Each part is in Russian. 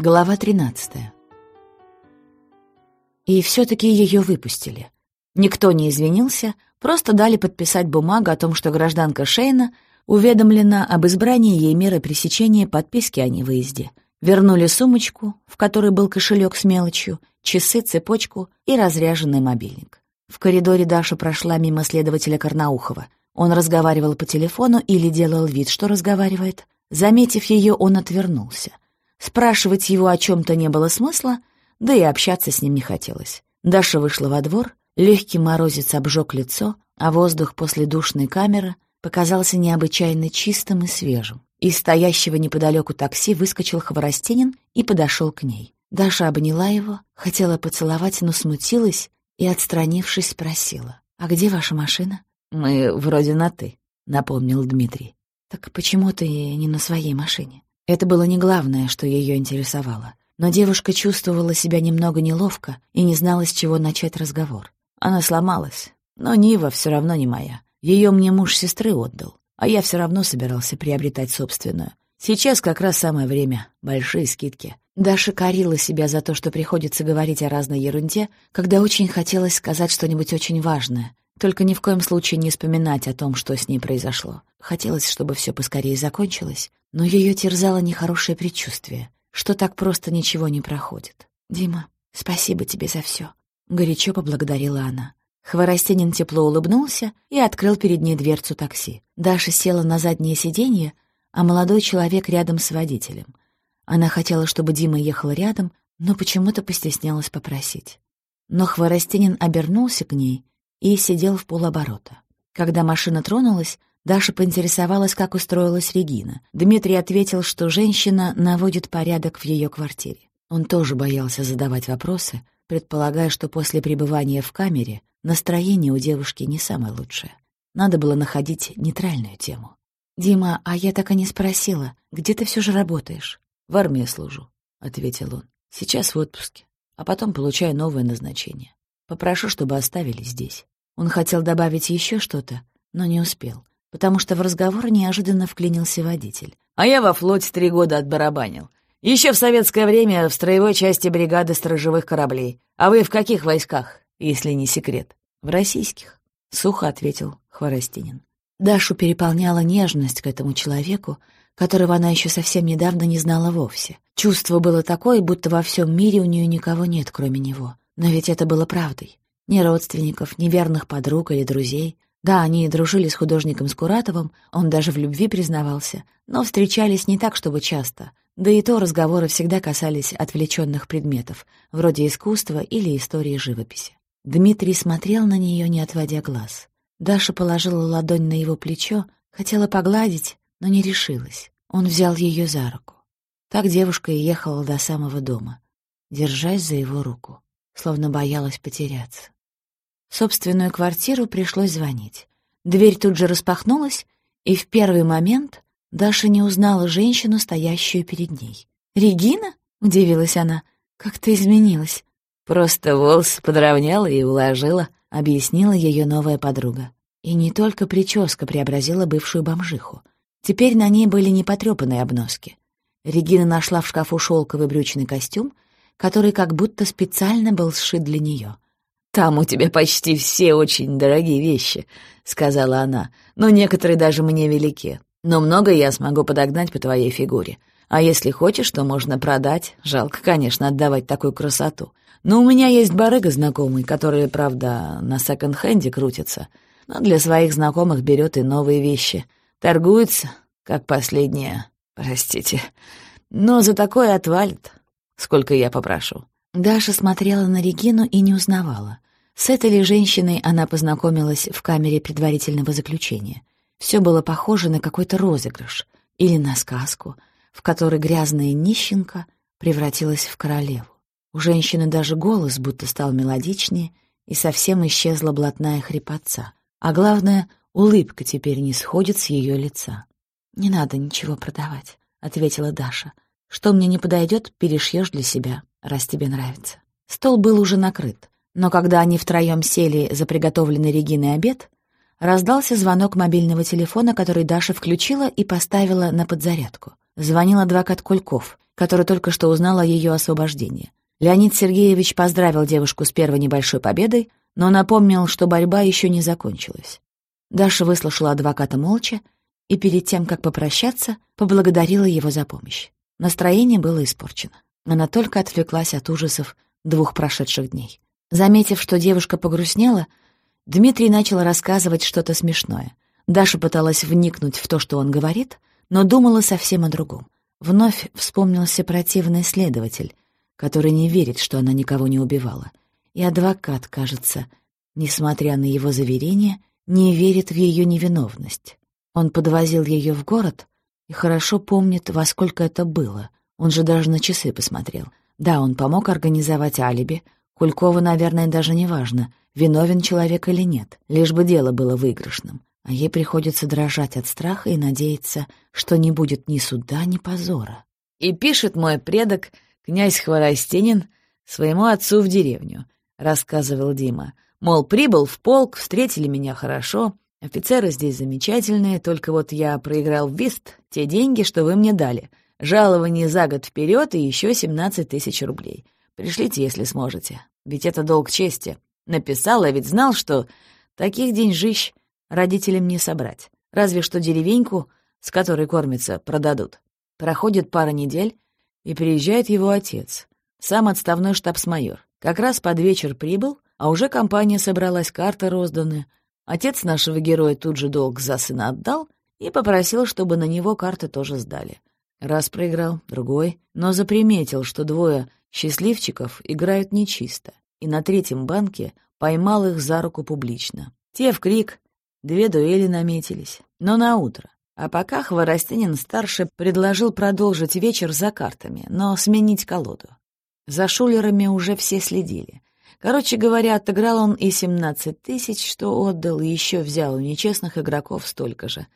Глава 13. И все-таки ее выпустили. Никто не извинился, просто дали подписать бумагу о том, что гражданка Шейна уведомлена об избрании ей меры пресечения подписки о невыезде. Вернули сумочку, в которой был кошелек с мелочью, часы, цепочку и разряженный мобильник. В коридоре Даша прошла мимо следователя Карнаухова. Он разговаривал по телефону или делал вид, что разговаривает. Заметив ее, он отвернулся — Спрашивать его о чем-то не было смысла, да и общаться с ним не хотелось. Даша вышла во двор, легкий морозец обжег лицо, а воздух после душной камеры показался необычайно чистым и свежим. Из стоящего неподалеку такси выскочил Хворостенин и подошел к ней. Даша обняла его, хотела поцеловать, но смутилась и, отстранившись, спросила. «А где ваша машина?» «Мы вроде на «ты», — напомнил Дмитрий. «Так почему ты не на своей машине?» Это было не главное, что ее интересовало. Но девушка чувствовала себя немного неловко и не знала, с чего начать разговор. Она сломалась, но Нива все равно не моя. Ее мне муж сестры отдал, а я все равно собирался приобретать собственную. Сейчас как раз самое время, большие скидки. Даша корила себя за то, что приходится говорить о разной ерунде, когда очень хотелось сказать что-нибудь очень важное, только ни в коем случае не вспоминать о том, что с ней произошло. Хотелось, чтобы все поскорее закончилось, но ее терзало нехорошее предчувствие, что так просто ничего не проходит. «Дима, спасибо тебе за все», — горячо поблагодарила она. Хворостенин тепло улыбнулся и открыл перед ней дверцу такси. Даша села на заднее сиденье, а молодой человек рядом с водителем. Она хотела, чтобы Дима ехал рядом, но почему-то постеснялась попросить. Но Хворостенин обернулся к ней и сидел в полоборота. Когда машина тронулась, Даша поинтересовалась, как устроилась Регина. Дмитрий ответил, что женщина наводит порядок в ее квартире. Он тоже боялся задавать вопросы, предполагая, что после пребывания в камере настроение у девушки не самое лучшее. Надо было находить нейтральную тему. «Дима, а я так и не спросила, где ты все же работаешь?» «В армии служу», — ответил он. «Сейчас в отпуске, а потом получаю новое назначение. Попрошу, чтобы оставили здесь». Он хотел добавить еще что-то, но не успел потому что в разговор неожиданно вклинился водитель. «А я во флоте три года отбарабанил. Еще в советское время в строевой части бригады сторожевых кораблей. А вы в каких войсках, если не секрет?» «В российских», — сухо ответил Хворостинин. Дашу переполняла нежность к этому человеку, которого она еще совсем недавно не знала вовсе. Чувство было такое, будто во всем мире у нее никого нет, кроме него. Но ведь это было правдой. Ни родственников, ни верных подруг или друзей, да, они дружили с художником Скуратовым, он даже в любви признавался, но встречались не так, чтобы часто. Да и то разговоры всегда касались отвлеченных предметов, вроде искусства или истории живописи. Дмитрий смотрел на нее, не отводя глаз. Даша положила ладонь на его плечо, хотела погладить, но не решилась. Он взял ее за руку. Так девушка и ехала до самого дома, держась за его руку, словно боялась потеряться. В собственную квартиру пришлось звонить. Дверь тут же распахнулась, и в первый момент Даша не узнала женщину, стоящую перед ней. «Регина?» — удивилась она. «Как ты изменилась?» «Просто волосы подровняла и уложила», — объяснила ее новая подруга. И не только прическа преобразила бывшую бомжиху. Теперь на ней были непотрепанные обноски. Регина нашла в шкафу шелковый брючный костюм, который как будто специально был сшит для нее — «Там у тебя почти все очень дорогие вещи», — сказала она, «но некоторые даже мне велики. Но много я смогу подогнать по твоей фигуре. А если хочешь, то можно продать. Жалко, конечно, отдавать такую красоту. Но у меня есть барыга знакомый, который, правда, на секонд-хенде крутится, но для своих знакомых берет и новые вещи. Торгуется, как последняя, простите. Но за такое отвалит, сколько я попрошу. Даша смотрела на Регину и не узнавала. С этой ли женщиной она познакомилась в камере предварительного заключения. Все было похоже на какой-то розыгрыш или на сказку, в которой грязная нищенка превратилась в королеву. У женщины даже голос будто стал мелодичнее, и совсем исчезла блатная хрипотца. А главное, улыбка теперь не сходит с ее лица. «Не надо ничего продавать», — ответила Даша. «Что мне не подойдет, перешьешь для себя» раз тебе нравится. Стол был уже накрыт, но когда они втроем сели за приготовленный Региной обед, раздался звонок мобильного телефона, который Даша включила и поставила на подзарядку. Звонил адвокат Кульков, который только что узнал о ее освобождении. Леонид Сергеевич поздравил девушку с первой небольшой победой, но напомнил, что борьба еще не закончилась. Даша выслушала адвоката молча и перед тем, как попрощаться, поблагодарила его за помощь. Настроение было испорчено. Она только отвлеклась от ужасов двух прошедших дней. Заметив, что девушка погрустнела, Дмитрий начал рассказывать что-то смешное. Даша пыталась вникнуть в то, что он говорит, но думала совсем о другом. Вновь вспомнился противный следователь, который не верит, что она никого не убивала. И адвокат, кажется, несмотря на его заверения, не верит в ее невиновность. Он подвозил ее в город и хорошо помнит, во сколько это было. Он же даже на часы посмотрел. Да, он помог организовать алиби. Кулькова, наверное, даже не важно, виновен человек или нет, лишь бы дело было выигрышным. А ей приходится дрожать от страха и надеяться, что не будет ни суда, ни позора. И пишет мой предок, князь Хворостинин, своему отцу в деревню, — рассказывал Дима. Мол, прибыл в полк, встретили меня хорошо, Офицеры здесь замечательные, только вот я проиграл в вист те деньги, что вы мне дали. Жалование за год вперед и еще 17 тысяч рублей. Пришлите, если сможете. Ведь это долг чести. Написал, а ведь знал, что таких деньжищ родителям не собрать. Разве что деревеньку, с которой кормятся, продадут. Проходит пара недель, и приезжает его отец, сам отставной штабс-майор. Как раз под вечер прибыл, а уже компания собралась, карты розданы — Отец нашего героя тут же долг за сына отдал и попросил, чтобы на него карты тоже сдали. Раз проиграл, другой, но заприметил, что двое счастливчиков играют нечисто, и на третьем банке поймал их за руку публично. Те в крик, две дуэли наметились, но на утро. А пока Хворостинин-старший предложил продолжить вечер за картами, но сменить колоду. За шулерами уже все следили. Короче говоря, отыграл он и 17 тысяч, что отдал, и еще взял у нечестных игроков столько же.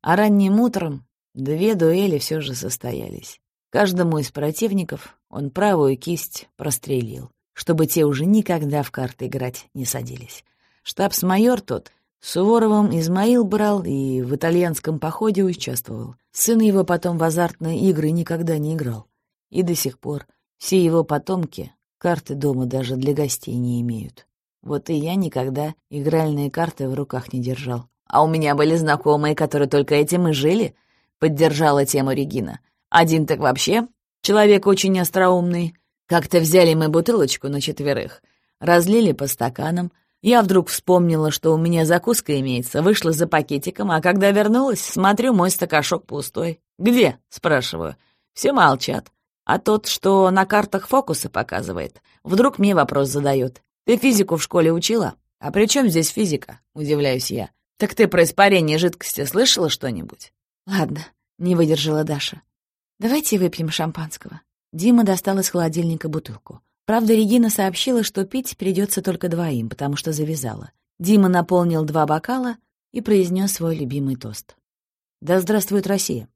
А ранним утром две дуэли все же состоялись. Каждому из противников он правую кисть прострелил, чтобы те уже никогда в карты играть не садились. Штабс-майор тот Суворовым Измаил брал и в итальянском походе участвовал. Сын его потом в азартные игры никогда не играл. И до сих пор все его потомки Карты дома даже для гостей не имеют. Вот и я никогда игральные карты в руках не держал. А у меня были знакомые, которые только этим и жили, — поддержала тему Регина. Один так вообще, человек очень остроумный. Как-то взяли мы бутылочку на четверых, разлили по стаканам. Я вдруг вспомнила, что у меня закуска имеется, вышла за пакетиком, а когда вернулась, смотрю, мой стакашок пустой. «Где?» — спрашиваю. Все молчат. А тот, что на картах фокусы показывает, вдруг мне вопрос задает. «Ты физику в школе учила?» «А при чем здесь физика?» — удивляюсь я. «Так ты про испарение жидкости слышала что-нибудь?» «Ладно», — не выдержала Даша. «Давайте выпьем шампанского». Дима достал из холодильника бутылку. Правда, Регина сообщила, что пить придется только двоим, потому что завязала. Дима наполнил два бокала и произнес свой любимый тост. «Да здравствует Россия!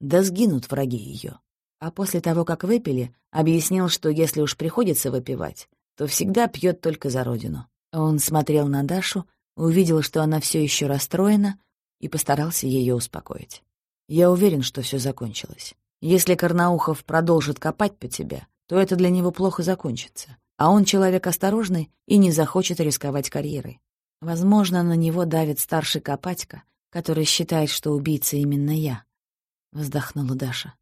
Да сгинут враги ее!» а после того, как выпили, объяснил, что если уж приходится выпивать, то всегда пьет только за родину. Он смотрел на Дашу, увидел, что она все еще расстроена, и постарался ее успокоить. «Я уверен, что все закончилось. Если Карнаухов продолжит копать по тебе, то это для него плохо закончится. А он человек осторожный и не захочет рисковать карьерой. Возможно, на него давит старший Копатько, который считает, что убийца именно я», — вздохнула Даша.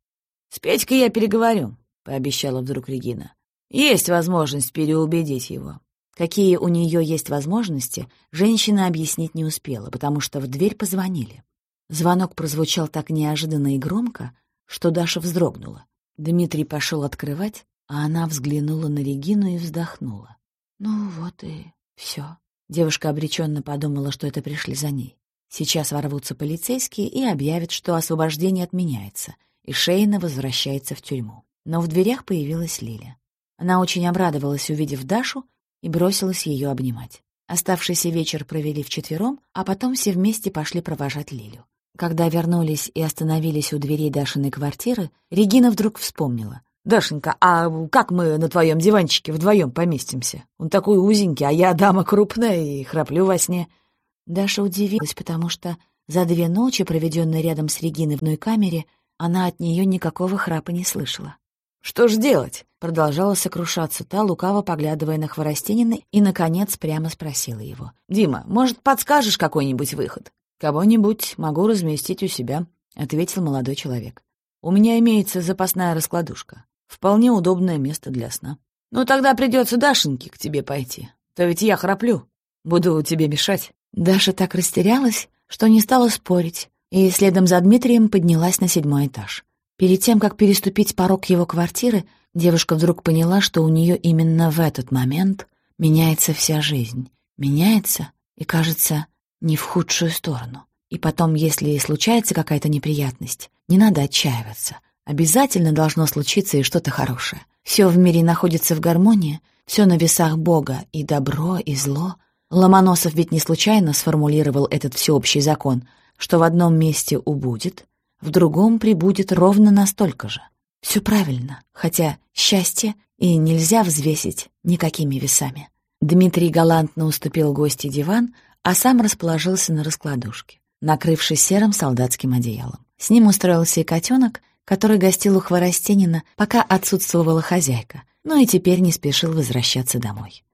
«С Петькой я переговорю», — пообещала вдруг Регина. «Есть возможность переубедить его». Какие у нее есть возможности, женщина объяснить не успела, потому что в дверь позвонили. Звонок прозвучал так неожиданно и громко, что Даша вздрогнула. Дмитрий пошел открывать, а она взглянула на Регину и вздохнула. «Ну вот и все. Девушка обреченно подумала, что это пришли за ней. Сейчас ворвутся полицейские и объявят, что освобождение отменяется — и Шейна возвращается в тюрьму. Но в дверях появилась Лиля. Она очень обрадовалась, увидев Дашу, и бросилась ее обнимать. Оставшийся вечер провели вчетвером, а потом все вместе пошли провожать Лилю. Когда вернулись и остановились у дверей Дашиной квартиры, Регина вдруг вспомнила. «Дашенька, а как мы на твоем диванчике вдвоем поместимся? Он такой узенький, а я дама крупная и храплю во сне». Даша удивилась, потому что за две ночи, проведенные рядом с Региной в одной камере, она от нее никакого храпа не слышала. «Что ж делать?» — продолжала сокрушаться та, лукаво поглядывая на Хворостинина, и, наконец, прямо спросила его. «Дима, может, подскажешь какой-нибудь выход?» «Кого-нибудь могу разместить у себя», — ответил молодой человек. «У меня имеется запасная раскладушка. Вполне удобное место для сна». «Ну, тогда придется Дашеньке к тебе пойти. То ведь я храплю. Буду тебе мешать». Даша так растерялась, что не стала спорить, и следом за Дмитрием поднялась на седьмой этаж. Перед тем, как переступить порог его квартиры, девушка вдруг поняла, что у нее именно в этот момент меняется вся жизнь. Меняется и, кажется, не в худшую сторону. И потом, если случается какая-то неприятность, не надо отчаиваться. Обязательно должно случиться и что-то хорошее. Все в мире находится в гармонии, все на весах Бога, и добро, и зло. Ломоносов ведь не случайно сформулировал этот всеобщий закон, что в одном месте убудет, в другом прибудет ровно настолько же. Все правильно, хотя счастье и нельзя взвесить никакими весами. Дмитрий галантно уступил гости диван, а сам расположился на раскладушке, накрывшись серым солдатским одеялом. С ним устроился и котенок, который гостил у Хворостенина, пока отсутствовала хозяйка, но и теперь не спешил возвращаться домой.